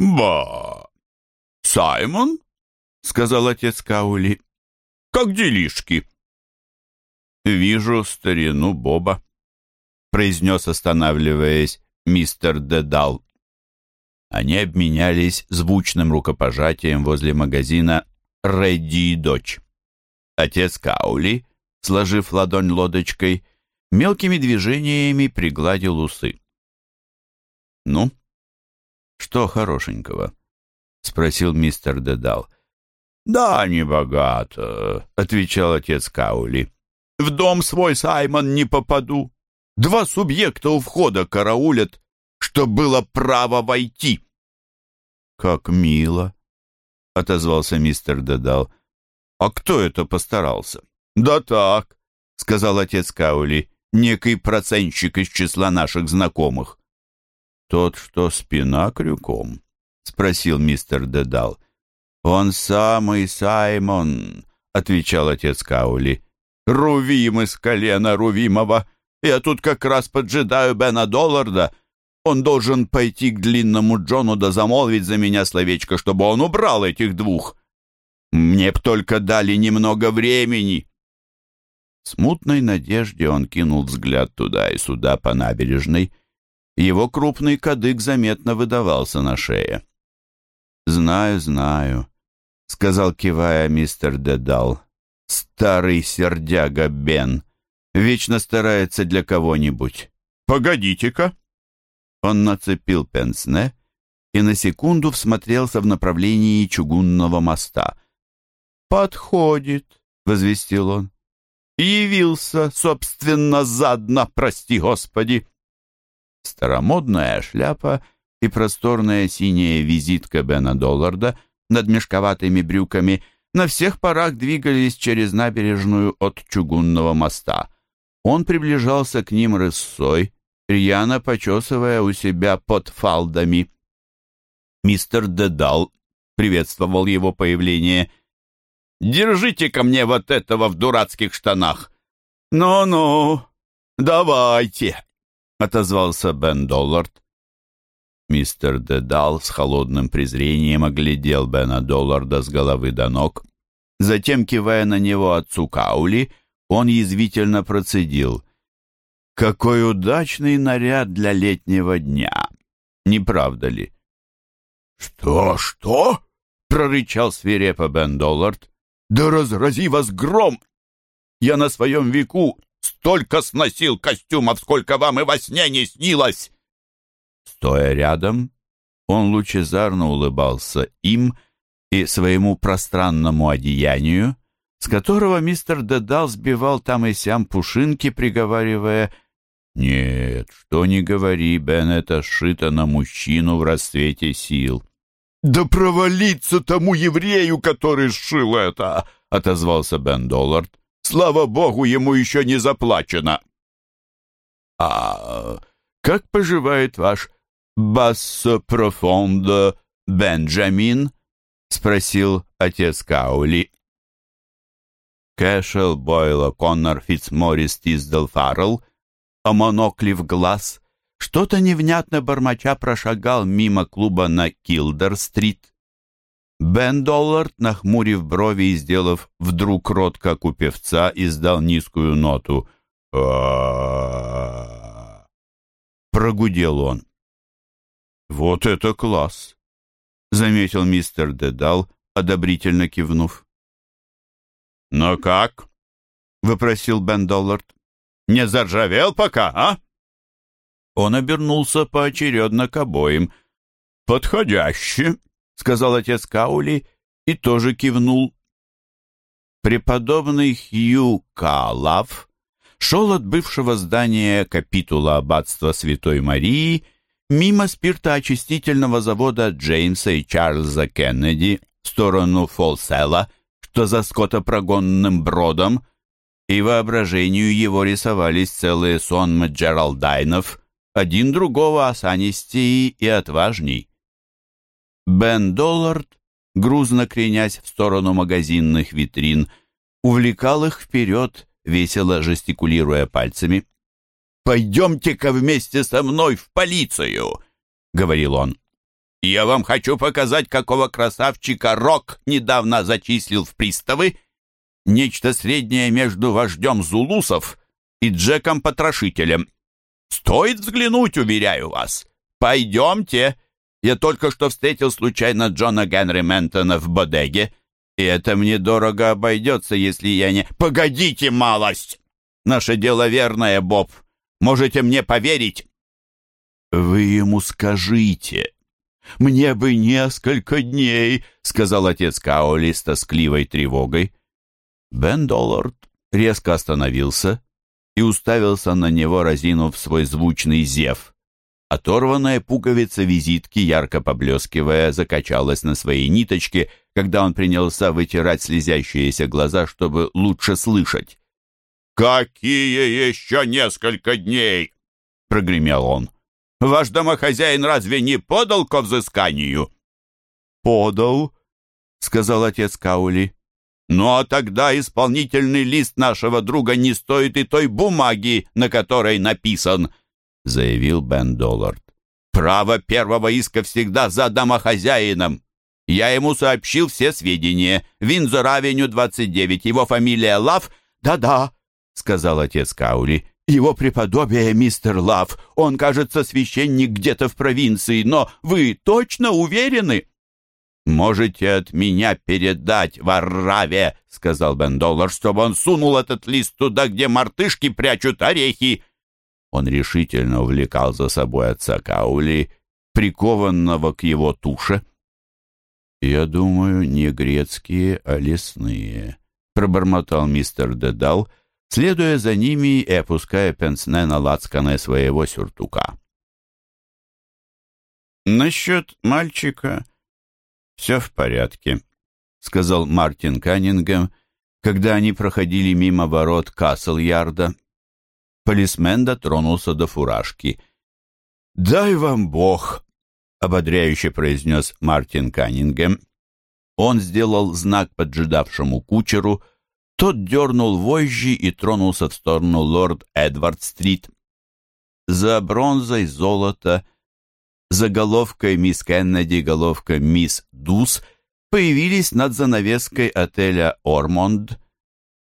«Ба! Саймон?» — сказал отец Каули. «Как делишки?» «Вижу старину Боба», — произнес, останавливаясь, мистер Дедал. Они обменялись звучным рукопожатием возле магазина «Редди и дочь». Отец Каули, сложив ладонь лодочкой, мелкими движениями пригладил усы. «Ну, что хорошенького?» — спросил мистер Дедал. «Да, не богато», — отвечал отец Каули. «В дом свой, Саймон, не попаду. Два субъекта у входа караулят, что было право войти». «Как мило», — отозвался мистер Дедал. «А кто это постарался?» «Да так», — сказал отец Каули, «некий процентщик из числа наших знакомых». «Тот, что спина крюком?» — спросил мистер Дедал. «Он самый Саймон», — отвечал отец Каули. «Рувим из колена Рувимова. Я тут как раз поджидаю Бена Долларда. Он должен пойти к длинному Джону да замолвить за меня словечко, чтобы он убрал этих двух. Мне б только дали немного времени». Смутной надежде он кинул взгляд туда и сюда по набережной. Его крупный кадык заметно выдавался на шее. «Знаю, знаю», — сказал, кивая мистер Дедал. «Старый сердяга Бен. Вечно старается для кого-нибудь. Погодите-ка!» Он нацепил пенсне и на секунду всмотрелся в направлении чугунного моста. «Подходит», — возвестил он. «Явился, собственно, задно, прости господи». Старомодная шляпа — и просторная синяя визитка Бена Долларда над мешковатыми брюками на всех парах двигались через набережную от чугунного моста. Он приближался к ним рысой, рьяно почесывая у себя под фалдами. Мистер Дедал приветствовал его появление. «Держите ко мне вот этого в дурацких штанах!» «Ну-ну, давайте!» — отозвался Бен Доллард. Мистер Дедал с холодным презрением оглядел Бена Долларда с головы до ног. Затем, кивая на него отцу Каули, он язвительно процедил. «Какой удачный наряд для летнего дня! Не правда ли?» «Что, что?» — прорычал свирепо Бен Доллард. «Да разрази вас гром! Я на своем веку столько сносил костюмов, сколько вам и во сне не снилось!» Стоя рядом, он лучезарно улыбался им и своему пространному одеянию, с которого мистер Дедал сбивал там и сям пушинки, приговаривая «Нет, что не говори, Бен, это сшито на мужчину в расцвете сил». «Да провалиться тому еврею, который сшил это!» — отозвался Бен Доллард. «Слава богу, ему еще не заплачено!» «А как поживает ваш «Бассо профондо Бенджамин?» — спросил отец Каули. Кэшел, Бойл, Коннор, Фитцморрис, Тиздал, Фаррелл, а монокли в глаз, что-то невнятно бормоча прошагал мимо клуба на Килдер-стрит. Бен Доллард, нахмурив брови и сделав вдруг рот, как у певца, издал низкую ноту. Прогудел он. «Вот это класс!» — заметил мистер Дедал, одобрительно кивнув. «Но как?» — выпросил Бен Доллард. «Не заржавел пока, а?» Он обернулся поочередно к обоим. «Подходяще», — сказал отец Каули и тоже кивнул. Преподобный Хью Калав шел от бывшего здания капитула аббатства Святой Марии мимо спиртоочистительного завода Джеймса и Чарльза Кеннеди в сторону Фолсела, что за скотопрогонным бродом, и воображению его рисовались целые сонмы Джералдайнов, один другого осанистей и отважней. Бен Доллард, грузно кренясь в сторону магазинных витрин, увлекал их вперед, весело жестикулируя пальцами. «Пойдемте-ка вместе со мной в полицию!» — говорил он. Я вам хочу показать, какого красавчика Рок недавно зачислил в приставы. Нечто среднее между вождем зулусов и Джеком-потрошителем. Стоит взглянуть, уверяю вас. Пойдемте. Я только что встретил случайно Джона Генри Ментона в бодеге, и это мне дорого обойдется, если я не... Погодите, малость! Наше дело верное, Боб. Можете мне поверить? Вы ему скажите. Мне бы несколько дней, сказал отец Каоли с тоскливой тревогой. Бен Доллард резко остановился и уставился на него, разинув свой звучный зев. Оторванная пуговица визитки, ярко поблескивая, закачалась на своей ниточке, когда он принялся вытирать слезящиеся глаза, чтобы лучше слышать. «Какие еще несколько дней?» — прогремел он. «Ваш домохозяин разве не подал ко взысканию?» «Подал», — сказал отец Каули. «Ну а тогда исполнительный лист нашего друга не стоит и той бумаги, на которой написан», — заявил Бен Доллард. «Право первого иска всегда за домохозяином. Я ему сообщил все сведения. Винзор-авеню, 29, его фамилия Лав. Да-да», — сказал отец Каули. «Его преподобие мистер Лав. Он, кажется, священник где-то в провинции, но вы точно уверены?» «Можете от меня передать Варраве», — сказал Бен Доллар, «чтобы он сунул этот лист туда, где мартышки прячут орехи. Он решительно увлекал за собой отца Каули, прикованного к его туше. «Я думаю, не грецкие, а лесные», — пробормотал мистер Дедал, следуя за ними и опуская пенсне на лацканы своего сюртука. «Насчет мальчика все в порядке», — сказал Мартин Каннингем, когда они проходили мимо ворот Касл-Ярда. Полисмен дотронулся до фуражки. «Дай вам Бог!» — ободряюще произнес Мартин Каннингем. Он сделал знак поджидавшему кучеру, тот дернул вожжи и тронулся в сторону лорд Эдвард-стрит. За бронзой золото, за головкой мисс Кеннеди, головка мисс Дус появились над занавеской отеля «Ормонд».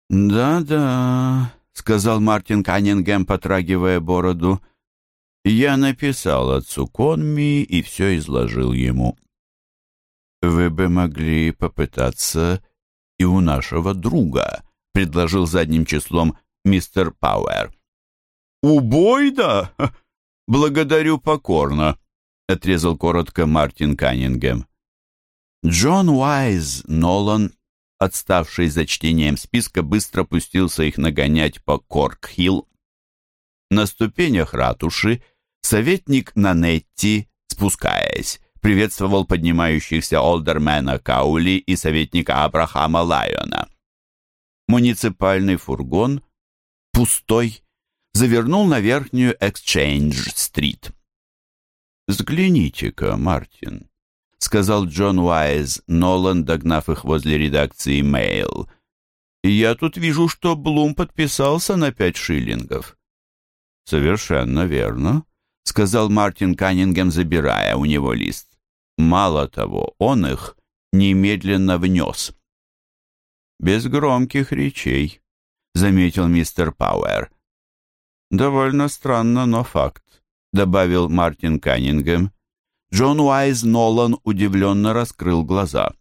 «Да-да», — сказал Мартин Каннингем, потрагивая бороду. «Я написал отцу Конми и все изложил ему». «Вы бы могли попытаться и у нашего друга», — предложил задним числом мистер Пауэр. «У Бойда? Благодарю покорно», — отрезал коротко Мартин Каннингем. Джон Уайз Нолан отставший за чтением списка, быстро пустился их нагонять по Корк-Хилл. На ступенях ратуши советник Нанетти, спускаясь, приветствовал поднимающихся олдермена Каули и советника Абрахама Лайона. Муниципальный фургон, пустой, завернул на верхнюю Эксчейндж-стрит. «Взгляните-ка, Мартин», — сказал Джон Уайз, Нолан, догнав их возле редакции «Мейл». «Я тут вижу, что Блум подписался на пять шиллингов». «Совершенно верно», — сказал Мартин Каннингем, забирая у него лист. «Мало того, он их немедленно внес». «Без громких речей», — заметил мистер Пауэр. «Довольно странно, но факт», — добавил Мартин Каннингем. Джон Уайз Нолан удивленно раскрыл глаза.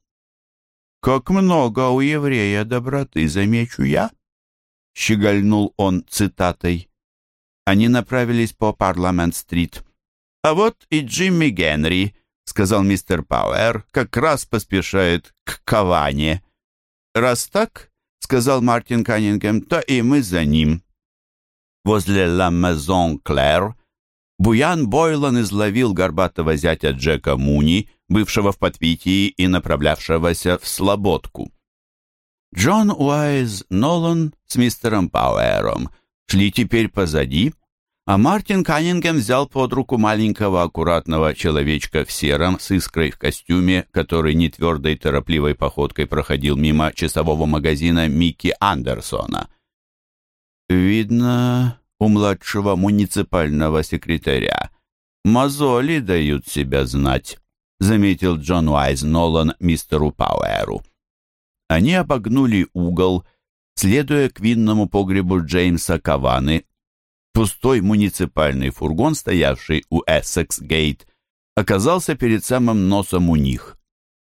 «Как много у еврея доброты, замечу я!» — щегольнул он цитатой. Они направились по Парламент-стрит. «А вот и Джимми Генри», — сказал мистер Пауэр, — «как раз поспешает к Каване». «Раз так», — сказал Мартин Каннингем, — «то и мы за ним». Возле «Ла Мезон Клэр» Буян Бойлан изловил горбатого зятя Джека Муни, бывшего в подпитии и направлявшегося в Слободку. Джон Уайз Нолан с мистером Пауэром шли теперь позади, а Мартин Каннингем взял под руку маленького аккуратного человечка в сером с искрой в костюме, который нетвердой торопливой походкой проходил мимо часового магазина Микки Андерсона. «Видно, у младшего муниципального секретаря. Мозоли дают себя знать, заметил Джон Уайз Нолан мистеру Пауэру. Они обогнули угол, следуя к винному погребу Джеймса Каваны. Пустой муниципальный фургон, стоявший у Эссекс-гейт, оказался перед самым носом у них.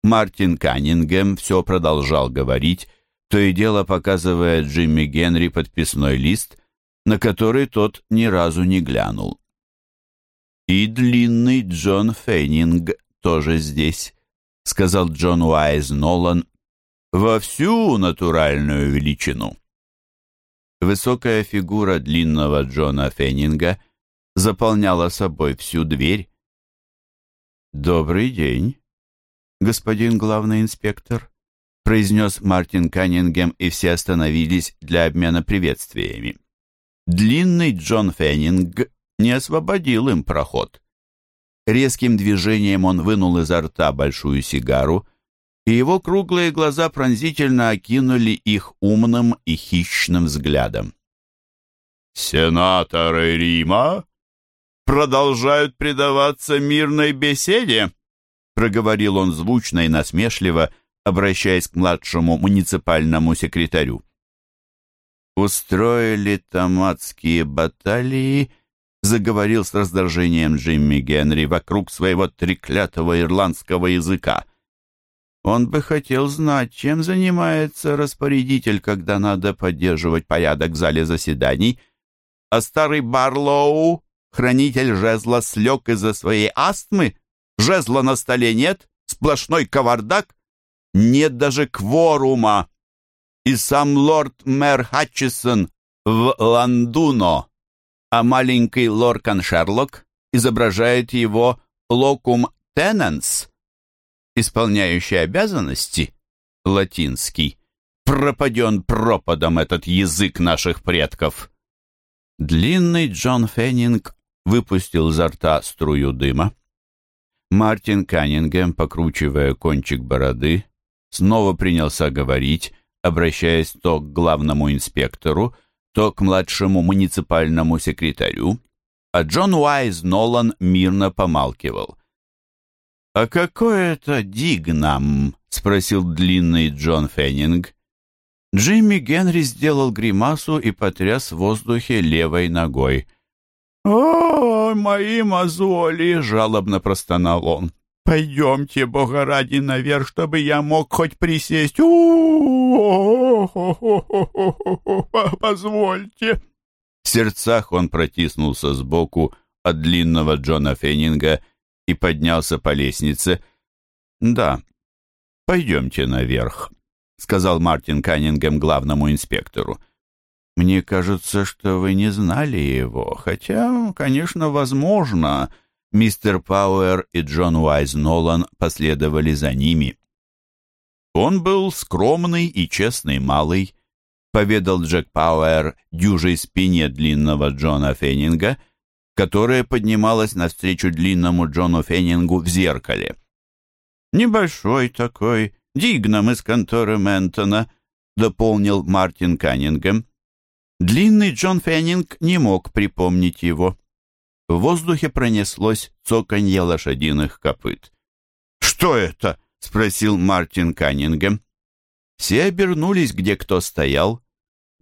Мартин Каннингем все продолжал говорить, то и дело показывая Джимми Генри подписной лист, на который тот ни разу не глянул. «И длинный Джон Фейнинг тоже здесь», — сказал Джон Уайз Нолан, «во всю натуральную величину». Высокая фигура длинного Джона Феннинга заполняла собой всю дверь. «Добрый день», господин главный инспектор», произнес Мартин Каннингем, и все остановились для обмена приветствиями. Длинный Джон Феннинг не освободил им проход. Резким движением он вынул изо рта большую сигару, и его круглые глаза пронзительно окинули их умным и хищным взглядом. «Сенаторы Рима продолжают предаваться мирной беседе», проговорил он звучно и насмешливо, обращаясь к младшему муниципальному секретарю. «Устроили томатские баталии», — заговорил с раздражением Джимми Генри вокруг своего треклятого ирландского языка. Он бы хотел знать, чем занимается распорядитель, когда надо поддерживать порядок в зале заседаний. А старый Барлоу, хранитель жезла, слег из-за своей астмы, Жезла на столе нет, сплошной кавардак, нет даже кворума. И сам лорд-мэр Хатчисон в Ландуно, а маленький Лоркан Шерлок изображает его локум тененс, исполняющий обязанности, латинский. Пропаден пропадом этот язык наших предков. Длинный Джон Феннинг выпустил изо рта струю дыма. Мартин Каннингем, покручивая кончик бороды, снова принялся говорить, обращаясь то к главному инспектору, то к младшему муниципальному секретарю, а Джон Уайз Нолан мирно помалкивал. «А какой это Дигнам?» — спросил длинный Джон Феннинг. Джимми Генри сделал гримасу и потряс в воздухе левой ногой. «О, мои мозоли!» — жалобно простонал он. «Пойдемте, Бога ради, наверх, чтобы я мог хоть присесть. У Позвольте!» В сердцах он протиснулся сбоку от длинного Джона Феннинга и поднялся по лестнице. «Да, пойдемте наверх», — сказал Мартин Каннингем главному инспектору. Мне кажется, что вы не знали его, хотя, конечно, возможно, мистер Пауэр и Джон Уайз Нолан последовали за ними. Он был скромный и честный малый, поведал Джек Пауэр дюжей спине длинного Джона Феннинга, которая поднималась навстречу длинному Джону Феннингу в зеркале. «Небольшой такой, дигном из конторы Ментона», — дополнил Мартин Каннингем. Длинный Джон Феннинг не мог припомнить его. В воздухе пронеслось цоканье лошадиных копыт. «Что это?» — спросил Мартин Каннингем. Все обернулись, где кто стоял.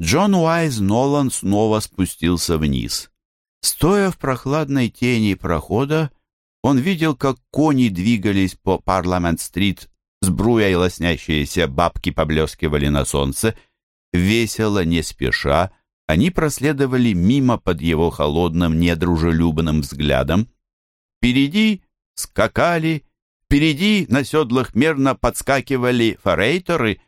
Джон Уайз Нолан снова спустился вниз. Стоя в прохладной тени прохода, он видел, как кони двигались по Парламент-стрит, сбруя и лоснящиеся бабки поблескивали на солнце, весело, не спеша, они проследовали мимо под его холодным, недружелюбным взглядом. Впереди скакали, впереди на седлах мерно подскакивали форейторы.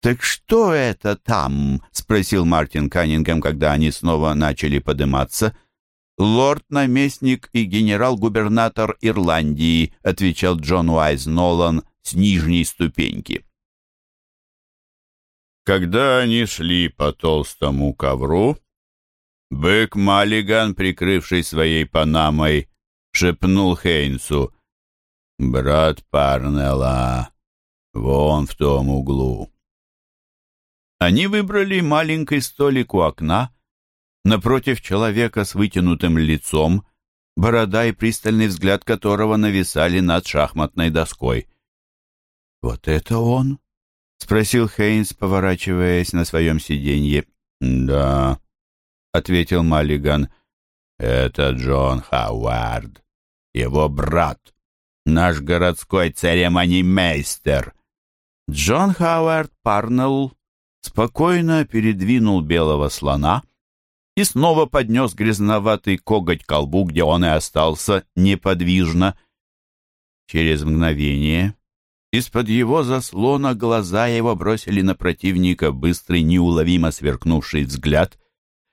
«Так что это там?» — спросил Мартин Каннингем, когда они снова начали подниматься. «Лорд-наместник и генерал-губернатор Ирландии», — отвечал Джон Уайз Нолан с нижней ступеньки. Когда они шли по толстому ковру, бык Маллиган, прикрывший своей панамой, шепнул Хейнсу, «Брат Парнелла, вон в том углу». Они выбрали маленький столик у окна, напротив человека с вытянутым лицом, борода и пристальный взгляд которого нависали над шахматной доской. «Вот это он?» — спросил Хейнс, поворачиваясь на своем сиденье. «Да», — ответил Маллиган. «Это Джон Хауард, его брат, наш городской церемонимейстер». Джон Хауард Парнелл спокойно передвинул белого слона и снова поднес грязноватый коготь к колбу, где он и остался неподвижно. Через мгновение из-под его заслона глаза его бросили на противника быстрый, неуловимо сверкнувший взгляд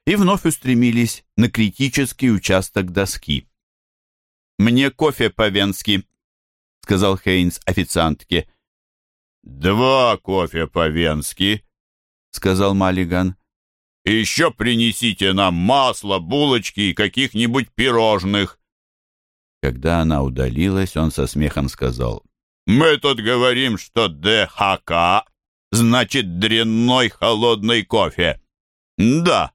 и вновь устремились на критический участок доски. «Мне кофе по-венски», — сказал Хейнс официантке. «Два кофе по-венски», — сказал Маллиган. «Еще принесите нам масло, булочки и каких-нибудь пирожных». Когда она удалилась, он со смехом сказал. Мы тут говорим, что ДХК значит дрянной холодный кофе. Да,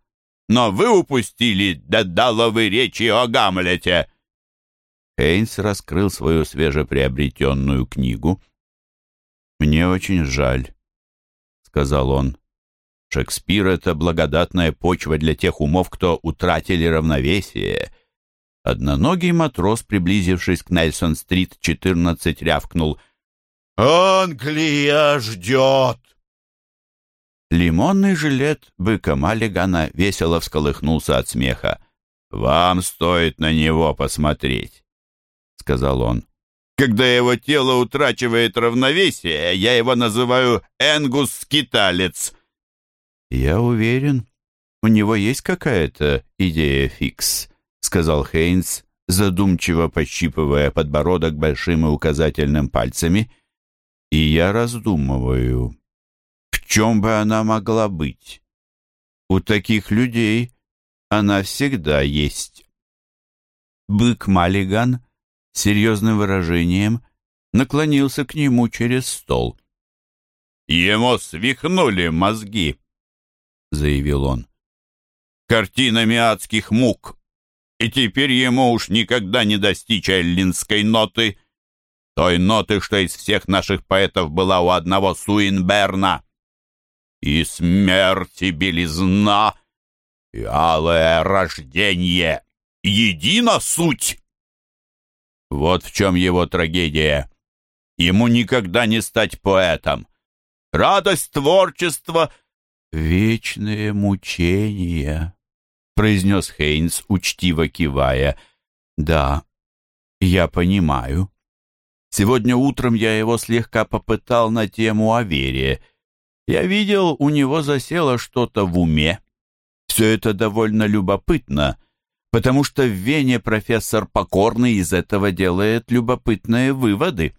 но вы упустили дедаловы речи о Гамлете. Хейнс раскрыл свою свежеприобретенную книгу. «Мне очень жаль», — сказал он. «Шекспир — это благодатная почва для тех умов, кто утратили равновесие, Одноногий матрос, приблизившись к Нельсон-стрит, 14, рявкнул «Англия ждет!» Лимонный жилет быка Маллигана весело всколыхнулся от смеха. «Вам стоит на него посмотреть», — сказал он. «Когда его тело утрачивает равновесие, я его называю Энгус-скиталец». «Я уверен, у него есть какая-то идея фикс», сказал Хейнс, задумчиво пощипывая подбородок большим и указательным пальцами. «И я раздумываю, в чем бы она могла быть? У таких людей она всегда есть». Бык Маллиган с серьезным выражением наклонился к нему через стол. «Ему свихнули мозги», — заявил он. «Картинами адских мук и теперь ему уж никогда не достичь эллинской ноты, той ноты, что из всех наших поэтов была у одного Суинберна. И смерть, и белизна, и алое рождение — едина суть. Вот в чем его трагедия. Ему никогда не стать поэтом. Радость творчества — вечные мучения произнес Хейнс, учтиво кивая. «Да, я понимаю. Сегодня утром я его слегка попытал на тему о вере. Я видел, у него засело что-то в уме. Все это довольно любопытно, потому что в Вене профессор Покорный из этого делает любопытные выводы».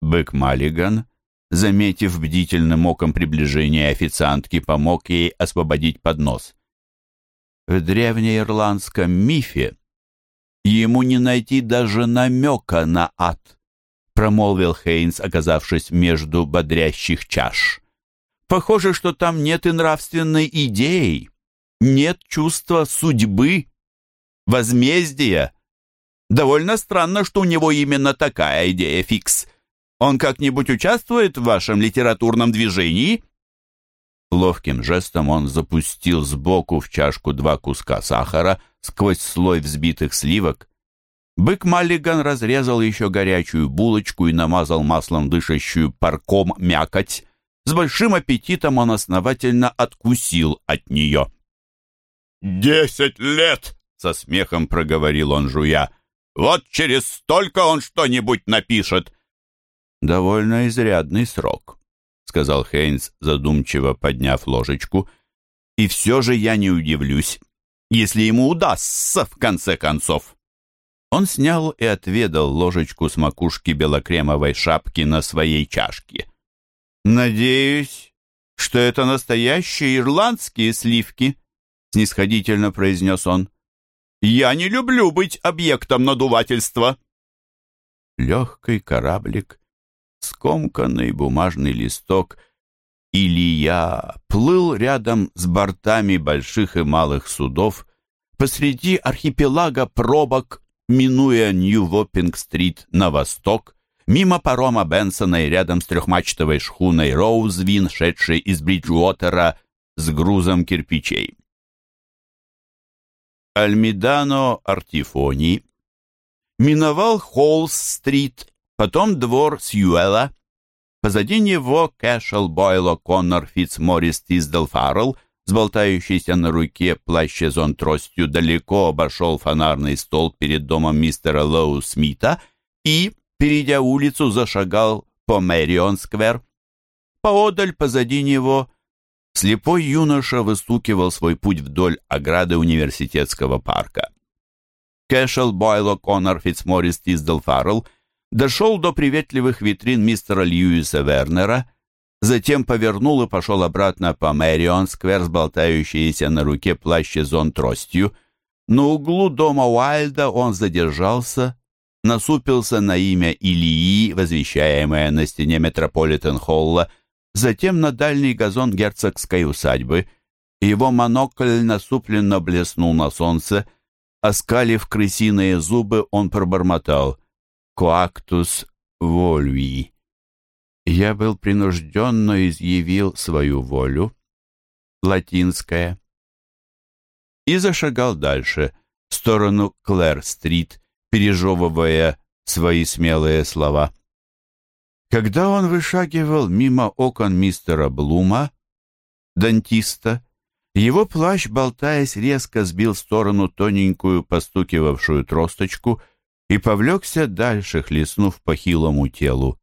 Бэк Маллиган, заметив бдительным оком приближение официантки, помог ей освободить поднос. В древнеирландском мифе ему не найти даже намека на ад, промолвил Хейнс, оказавшись между бодрящих чаш. Похоже, что там нет и нравственной идеи, нет чувства судьбы, возмездия. Довольно странно, что у него именно такая идея фикс. Он как-нибудь участвует в вашем литературном движении? Ловким жестом он запустил сбоку в чашку два куска сахара сквозь слой взбитых сливок. Бык Маллиган разрезал еще горячую булочку и намазал маслом дышащую парком мякоть. С большим аппетитом он основательно откусил от нее. «Десять лет!» — со смехом проговорил он, жуя. «Вот через столько он что-нибудь напишет!» «Довольно изрядный срок», сказал Хейнс, задумчиво подняв ложечку. «И все же я не удивлюсь, если ему удастся, в конце концов». Он снял и отведал ложечку с макушки белокремовой шапки на своей чашке. «Надеюсь, что это настоящие ирландские сливки», — снисходительно произнес он. «Я не люблю быть объектом надувательства». Легкий кораблик скомканный бумажный листок, Илья плыл рядом с бортами больших и малых судов, посреди архипелага пробок, минуя Нью-Воппинг-стрит на восток, мимо парома Бенсона и рядом с трехмачтовой шхуной Роузвин, шедшей из Бриджуотера с грузом кирпичей. Альмидано Артифони миновал Холлс-стрит, потом двор Сьюэлла, позади него Кэшел Бойл О'Коннор Фитцморрис Тиздал Фаррелл с болтающейся на руке плащезон тростью далеко обошел фонарный столб перед домом мистера Лоу Смита и, перейдя улицу, зашагал по Мэрион-сквер. Поодаль позади него слепой юноша выстукивал свой путь вдоль ограды университетского парка. Кэшел Бойл О'Коннор Фитцморрис Тиздал Фаррелл дошел до приветливых витрин мистера Льюиса Вернера, затем повернул и пошел обратно по Мэрион-сквер с болтающейся на руке плащ-зон тростью. На углу дома Уайльда он задержался, насупился на имя Ильи, возвещаемое на стене Метрополитен-холла, затем на дальний газон герцогской усадьбы. Его монокль насупленно блеснул на солнце, оскалив крысиные зубы, он пробормотал «Коактус вольви». Я был принужден, но изъявил свою волю. Латинская. И зашагал дальше, в сторону Клэр-стрит, пережевывая свои смелые слова. Когда он вышагивал мимо окон мистера Блума, дантиста, его плащ, болтаясь, резко сбил в сторону тоненькую постукивавшую тросточку и повлекся дальше, хлестнув по хилому телу.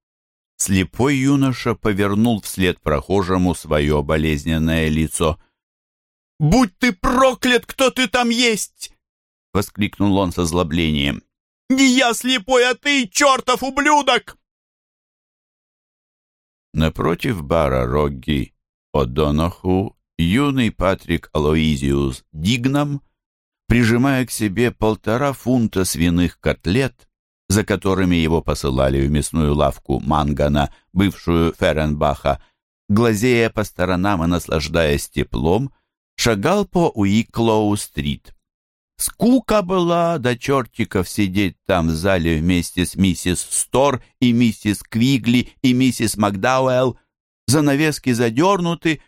Слепой юноша повернул вслед прохожему свое болезненное лицо. «Будь ты проклят, кто ты там есть!» — воскликнул он со злоблением. «Не я слепой, а ты, чертов ублюдок!» Напротив бара Рогги О'Доноху юный Патрик Алоизиус Дигнам, прижимая к себе полтора фунта свиных котлет, за которыми его посылали в мясную лавку Мангана, бывшую Ференбаха, глазея по сторонам и наслаждаясь теплом, шагал по Уиклоу-стрит. Скука была до чертиков сидеть там в зале вместе с миссис Стор и миссис Квигли и миссис Макдауэлл. Занавески задернуты,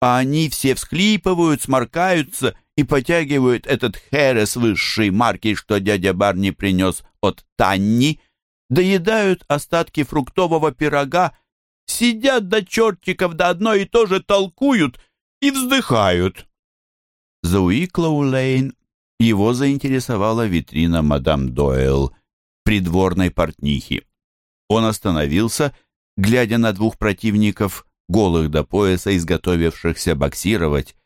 а они все всхлипывают, сморкаются и потягивают этот херес высшей марки, что дядя Барни принес от Танни, доедают остатки фруктового пирога, сидят до чертиков до одно и то же толкуют и вздыхают. За Уиклоу-Лейн его заинтересовала витрина мадам Дойл, придворной портнихи. Он остановился, глядя на двух противников, голых до пояса, изготовившихся боксировать.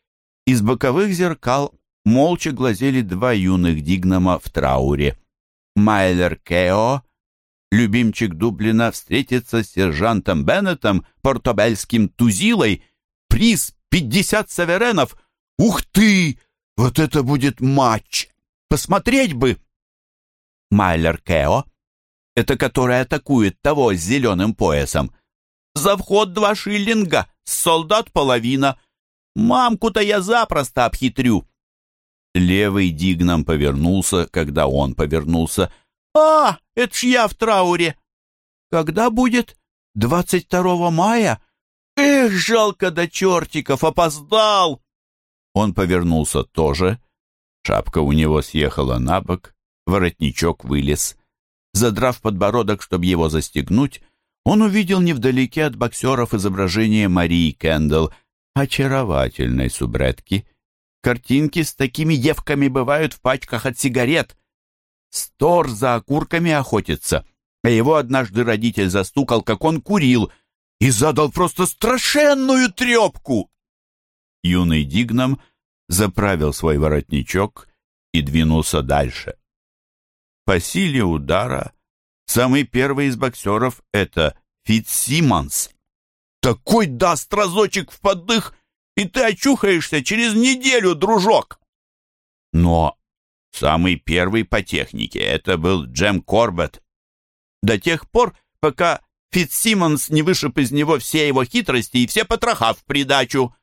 Из боковых зеркал молча глазели два юных дигнама в трауре. Майлер Кео, любимчик Дублина, встретится с сержантом Беннетом, портобельским Тузилой. Приз пятьдесят саверенов. Ух ты! Вот это будет матч! Посмотреть бы! Майлер Кео, это который атакует того с зеленым поясом. За вход два шиллинга, солдат половина. Мамку-то я запросто обхитрю. Левый Дигном повернулся, когда он повернулся. «А, это ж я в трауре!» «Когда будет? Двадцать второго мая?» «Эх, жалко до чертиков, опоздал!» Он повернулся тоже. Шапка у него съехала на бок, воротничок вылез. Задрав подбородок, чтобы его застегнуть, он увидел невдалеке от боксеров изображение Марии Кендалл, очаровательной субретки. Картинки с такими девками бывают в пачках от сигарет. Стор за окурками охотится, а его однажды родитель застукал, как он курил, и задал просто страшенную трепку. Юный Дигном заправил свой воротничок и двинулся дальше. По силе удара самый первый из боксеров — это Фитсимонс. Такой даст разочек в поддых, и ты очухаешься через неделю, дружок. Но самый первый по технике — это был Джем Корбет. До тех пор, пока Фитсимонс не вышиб из него все его хитрости и все потроха в придачу.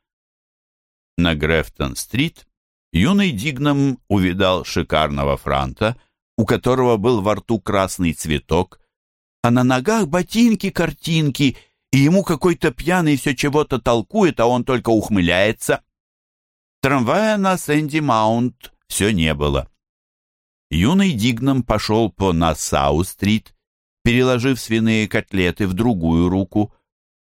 На Грефтон-стрит Юный Дигном увидал шикарного франта, у которого был во рту красный цветок, а на ногах ботинки-картинки, и ему какой-то пьяный все чего-то толкует, а он только ухмыляется. Трамвая на Сэнди Маунт все не было. Юный Дигном пошел по Нассау-стрит, переложив свиные котлеты в другую руку.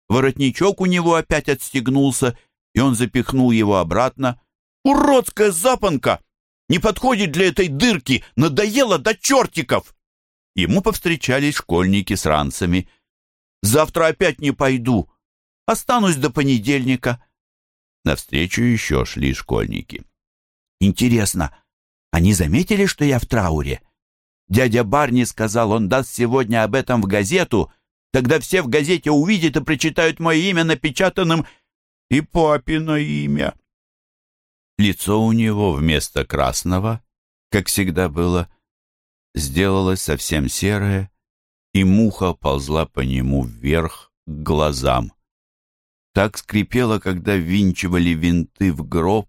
Воротничок у него опять отстегнулся, и он запихнул его обратно. «Уродская запонка! Не подходит для этой дырки! Надоело до чертиков!» Ему повстречались школьники с ранцами. «Завтра опять не пойду. Останусь до понедельника». Навстречу еще шли школьники. «Интересно, они заметили, что я в трауре?» Дядя Барни сказал, он даст сегодня об этом в газету, тогда все в газете увидят и прочитают мое имя напечатанным и папино имя. Лицо у него вместо красного, как всегда было, сделалось совсем серое, и муха ползла по нему вверх к глазам. Так скрипело, когда винчивали винты в гроб,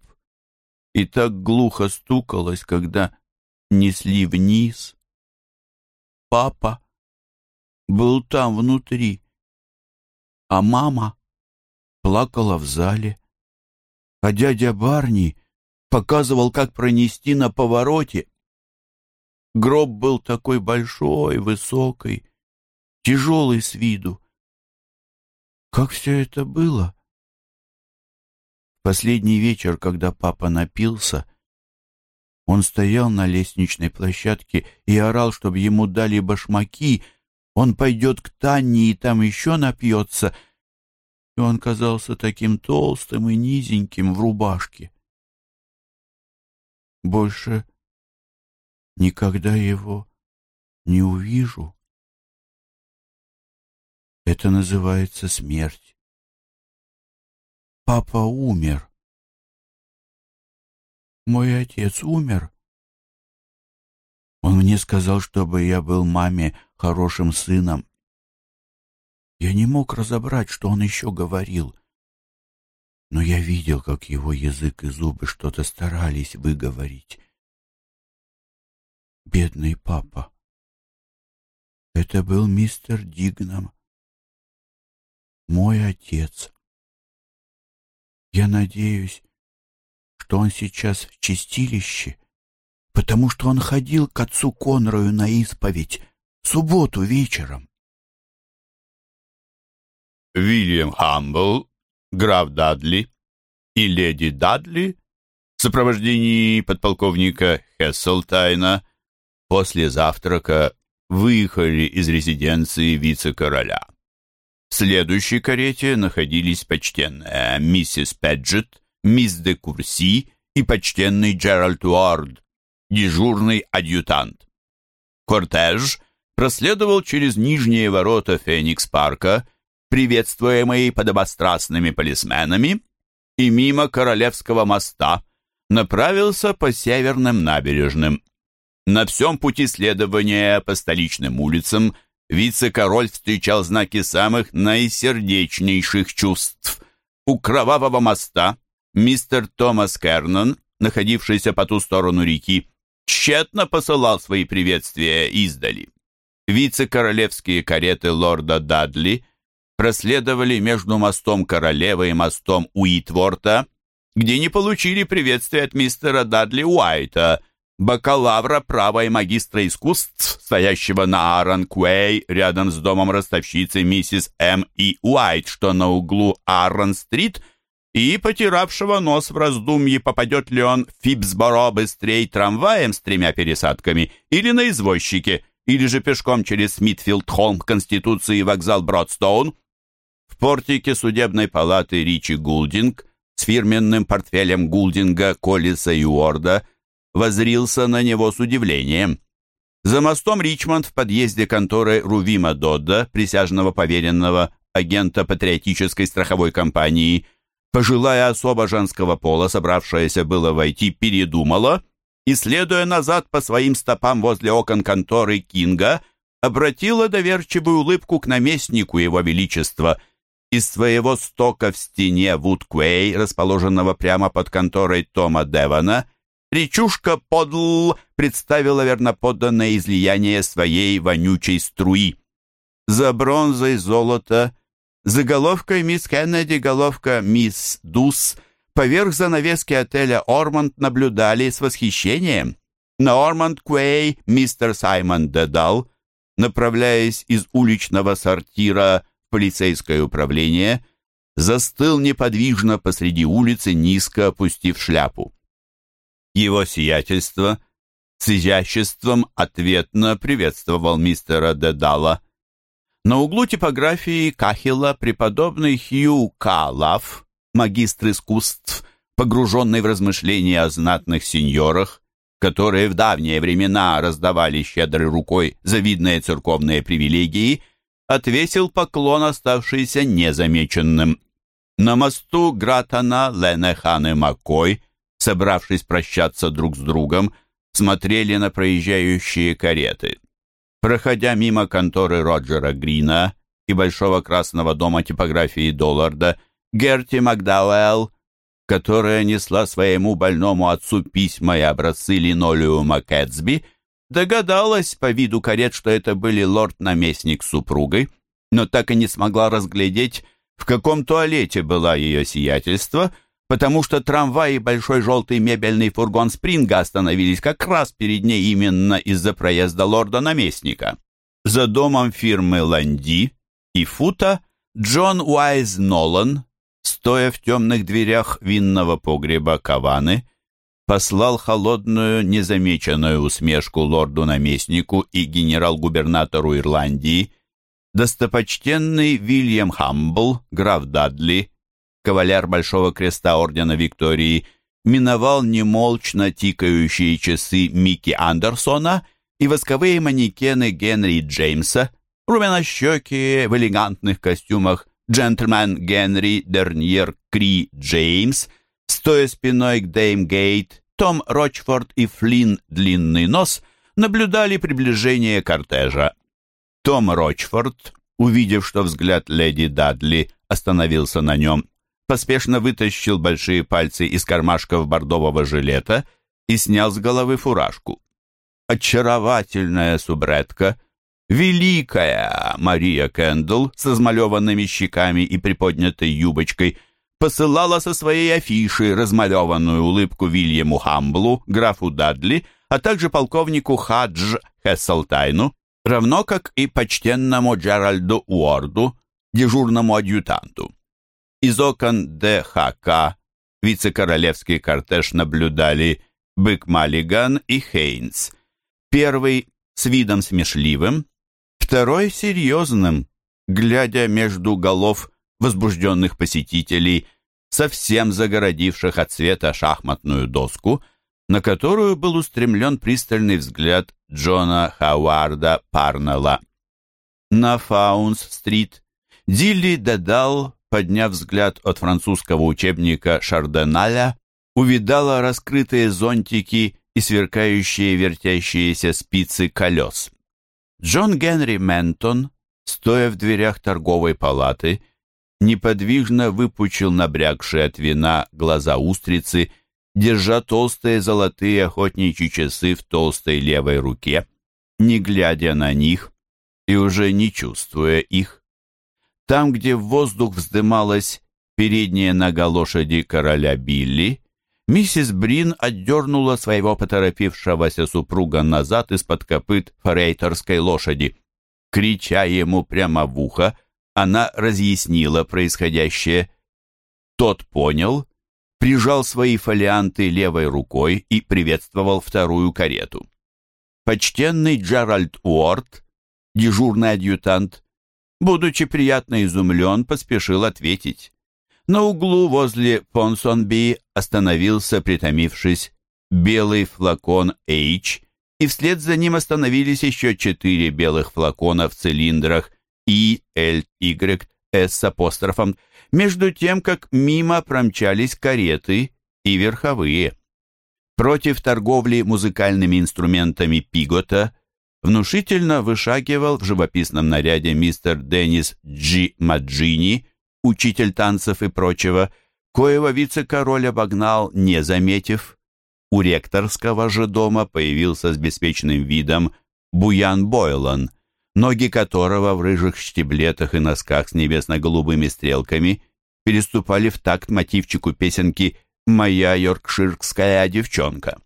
и так глухо стукалось, когда несли вниз. Папа был там внутри, а мама плакала в зале, а дядя Барни показывал, как пронести на повороте. Гроб был такой большой, высокий, тяжелый с виду. Как все это было? Последний вечер, когда папа напился, он стоял на лестничной площадке и орал, чтобы ему дали башмаки. Он пойдет к Танне и там еще напьется. И он казался таким толстым и низеньким в рубашке. Больше никогда его не увижу. Это называется смерть. Папа умер. Мой отец умер. Он мне сказал, чтобы я был маме хорошим сыном. Я не мог разобрать, что он еще говорил. Но я видел, как его язык и зубы что-то старались выговорить. Бедный папа. Это был мистер Дигнам, мой отец. Я надеюсь, что он сейчас в чистилище, потому что он ходил к отцу Конрою на исповедь субботу вечером. Вильям Хамбл, граф Дадли и леди Дадли в сопровождении подполковника Хесселтайна после завтрака выехали из резиденции вице-короля. Следующей карете находились почтенная миссис Педжет мисс де Курси и почтенный Джеральд Уорд, дежурный адъютант. Кортеж проследовал через нижние ворота Феникс-парка, приветствуемый подобострастными полисменами, и мимо Королевского моста направился по северным набережным. На всем пути следования по столичным улицам вице-король встречал знаки самых наисердечнейших чувств. У Кровавого моста мистер Томас Кернон, находившийся по ту сторону реки, тщетно посылал свои приветствия издали. Вице-королевские кареты лорда Дадли проследовали между мостом Королевы и мостом Уитворта, где не получили приветствия от мистера Дадли Уайта, бакалавра права и магистра искусств, стоящего на Аарон-Куэй рядом с домом ростовщицы миссис М. И. Уайт, что на углу Аарон-стрит – и потиравшего нос в раздумье, попадет ли он в Фибсборо быстрее трамваем с тремя пересадками или на извозчике, или же пешком через Смитфилд-Холм, Конституции и вокзал Бродстоун. В портике судебной палаты Ричи Гулдинг с фирменным портфелем Гулдинга, Коллиса и Уорда возрился на него с удивлением. За мостом Ричмонд в подъезде конторы Рувима Додда, присяжного поверенного агента патриотической страховой компании, Пожилая особа женского пола, собравшаяся было войти, передумала и, следуя назад по своим стопам возле окон конторы Кинга, обратила доверчивую улыбку к наместнику его величества. Из своего стока в стене Вудквей, расположенного прямо под конторой Тома Девана, речушка Подл представила верноподданное излияние своей вонючей струи. За бронзой золото, заголовкой мисс Кеннеди, головка мисс Дус, поверх занавески отеля «Ормонд» наблюдали с восхищением. На «Ормонд Куэй» мистер Саймон Дедал, направляясь из уличного сортира в полицейское управление, застыл неподвижно посреди улицы, низко опустив шляпу. Его сиятельство с изяществом ответно приветствовал мистера Дедала. На углу типографии Кахила преподобный Хью Калав, магистр искусств, погруженный в размышления о знатных сеньорах, которые в давние времена раздавали щедрой рукой завидные церковные привилегии, отвесил поклон, оставшийся незамеченным. На мосту Гратана Ленехан и Маккой, собравшись прощаться друг с другом, смотрели на проезжающие кареты. Проходя мимо конторы Роджера Грина и Большого Красного дома типографии Долларда, Герти Макдауэлл, которая несла своему больному отцу письма и образцы линолеума Кэтсби, догадалась по виду карет, что это были лорд-наместник с супругой, но так и не смогла разглядеть, в каком туалете была ее сиятельство — потому что трамвай и большой желтый мебельный фургон Спринга остановились как раз перед ней именно из-за проезда лорда-наместника. За домом фирмы Ланди и Фута Джон Уайз Нолан, стоя в темных дверях винного погреба Каваны, послал холодную, незамеченную усмешку лорду-наместнику и генерал-губернатору Ирландии, достопочтенный Вильям Хамбл, граф Дадли, каваляр Большого Креста Ордена Виктории, миновал немолчно тикающие часы Микки Андерсона и восковые манекены Генри Джеймса, румянощекие в элегантных костюмах джентльмен Генри Дерньер Кри Джеймс, стоя спиной к Дейм Гейт, том Рочфорд и Флинн Длинный Нос наблюдали приближение кортежа. Том Рочфорд, увидев, что взгляд леди Дадли остановился на нем, поспешно вытащил большие пальцы из кармашков бордового жилета и снял с головы фуражку. Очаровательная субретка, великая Мария Кэндл с размалеванными щеками и приподнятой юбочкой посылала со своей афиши размалеванную улыбку Вильяму Хамблу, графу Дадли, а также полковнику Хадж Хесселтайну, равно как и почтенному Джеральду Уорду, дежурному адъютанту. Из окон ДХК вице-королевский кортеж наблюдали Бык Маллиган и Хейнс. Первый с видом смешливым, второй серьезным, глядя между голов возбужденных посетителей, совсем загородивших от света шахматную доску, на которую был устремлен пристальный взгляд Джона Хауарда Парнелла. На Фаунс-стрит Дилли Дедал подняв взгляд от французского учебника Шарденаля, увидала раскрытые зонтики и сверкающие вертящиеся спицы колес. Джон Генри Ментон, стоя в дверях торговой палаты, неподвижно выпучил набрякшие от вина глаза устрицы, держа толстые золотые охотничьи часы в толстой левой руке, не глядя на них и уже не чувствуя их. Там, где в воздух вздымалась передняя нога лошади короля Билли, миссис Брин отдернула своего поторопившегося супруга назад из-под копыт форейтерской лошади. Крича ему прямо в ухо, она разъяснила происходящее. Тот понял, прижал свои фолианты левой рукой и приветствовал вторую карету. Почтенный Джеральд Уорд, дежурный адъютант, будучи приятно изумлен, поспешил ответить. На углу возле Понсонби остановился, притомившись, белый флакон H, и вслед за ним остановились еще четыре белых флакона в цилиндрах И, L, Y, S с апострофом, между тем, как мимо промчались кареты и верховые. Против торговли музыкальными инструментами Пигота – внушительно вышагивал в живописном наряде мистер Деннис Джи Маджини, учитель танцев и прочего, коего вице-король обогнал, не заметив. У ректорского же дома появился с беспечным видом Буян Бойлан, ноги которого в рыжих штиблетах и носках с небесно-голубыми стрелками переступали в такт мотивчику песенки «Моя йоркширская девчонка».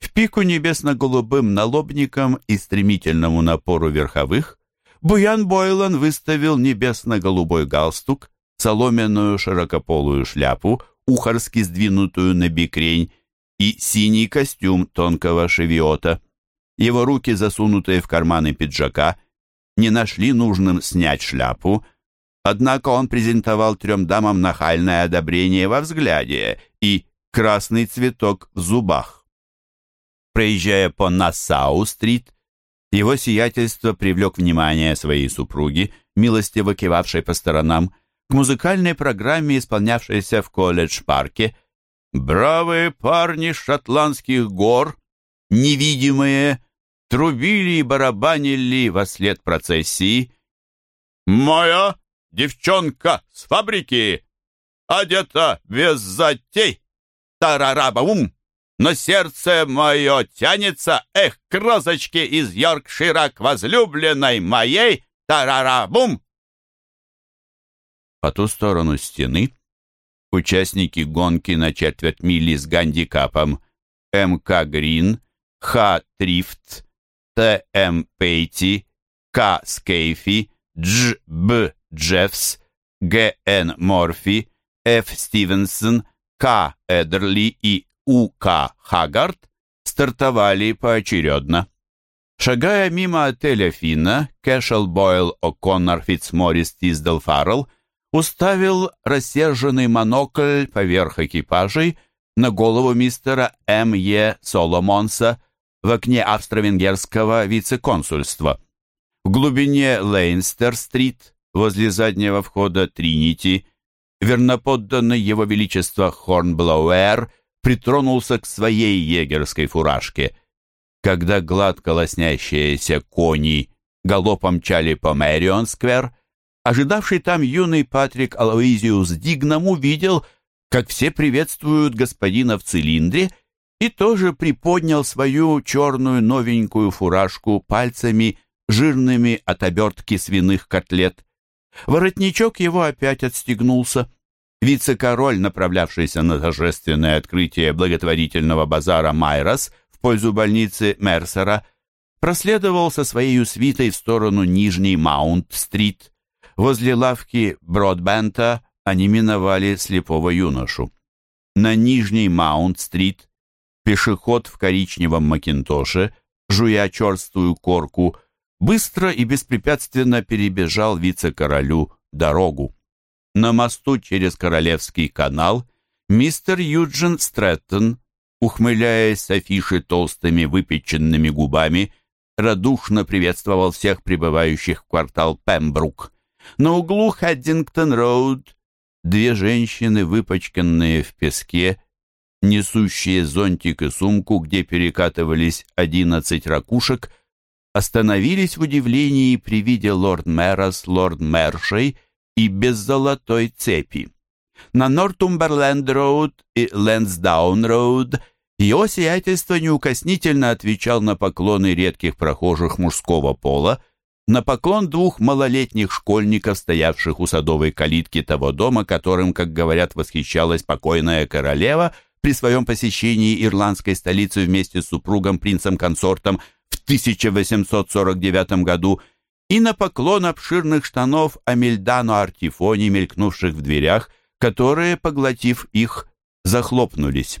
В пику небесно-голубым налобником и стремительному напору верховых Буян Бойлан выставил небесно-голубой галстук, соломенную широкополую шляпу, ухарски сдвинутую на бикрень, и синий костюм тонкого шевиота. Его руки, засунутые в карманы пиджака, не нашли нужным снять шляпу, однако он презентовал трем дамам нахальное одобрение во взгляде и красный цветок в зубах. Проезжая по Нассау-стрит, его сиятельство привлек внимание своей супруги, милостиво кивавшей по сторонам, к музыкальной программе, исполнявшейся в колледж-парке. Бравые парни шотландских гор, невидимые, трубили и барабанили во след процессии. «Моя девчонка с фабрики, одета без затей, тарарабаум!» Но сердце мое тянется, эх, к розочке из Йоркшира, к возлюбленной моей, тарарабум!» По ту сторону стены участники гонки на четверть мили с гандикапом МК Грин, Х. Трифт, Т. М. Пейти, К. Скейфи, Дж. Б. Джеффс, Г. Н. Морфи, Ф. Стивенсон, К. Эдерли и У. К. Хагард стартовали поочередно. Шагая мимо отеля Финна, Кэшел Бойл О'Коннор Фитцморис Тиздел Фаррелл уставил рассерженный монокль поверх экипажей на голову мистера М.Е. Соломонса в окне австро-венгерского вице-консульства. В глубине Лейнстер-стрит, возле заднего входа Тринити, верноподданный его величество Хорнблоуэр притронулся к своей егерской фуражке. Когда гладко лоснящиеся кони галопом мчали по Мэрион-сквер, ожидавший там юный Патрик Алоизиус Дигнам увидел, как все приветствуют господина в цилиндре, и тоже приподнял свою черную новенькую фуражку пальцами, жирными от обертки свиных котлет. Воротничок его опять отстегнулся. Вице-король, направлявшийся на торжественное открытие благотворительного базара Майрос в пользу больницы Мерсера, проследовал со своей свитой в сторону Нижней Маунт-стрит. Возле лавки Бродбента они миновали слепого юношу. На Нижней Маунт-стрит пешеход в коричневом макинтоше, жуя черствую корку, быстро и беспрепятственно перебежал вице-королю дорогу. На мосту через Королевский канал мистер Юджин Стрэттон, ухмыляясь с афиши толстыми выпеченными губами, радушно приветствовал всех прибывающих в квартал Пембрук. На углу Хэддингтон-роуд две женщины, выпачканные в песке, несущие зонтик и сумку, где перекатывались одиннадцать ракушек, остановились в удивлении при виде лорд-мэра с лорд-мэршей и без золотой цепи. На Нортумберленд-роуд и Лэнсдаун-роуд его сиятельство неукоснительно отвечал на поклоны редких прохожих мужского пола, на поклон двух малолетних школьников, стоявших у садовой калитки того дома, которым, как говорят, восхищалась покойная королева при своем посещении ирландской столицы вместе с супругом принцем-консортом в 1849 году – и на поклон обширных штанов Амельдану Артифоне, мелькнувших в дверях, которые, поглотив их, захлопнулись.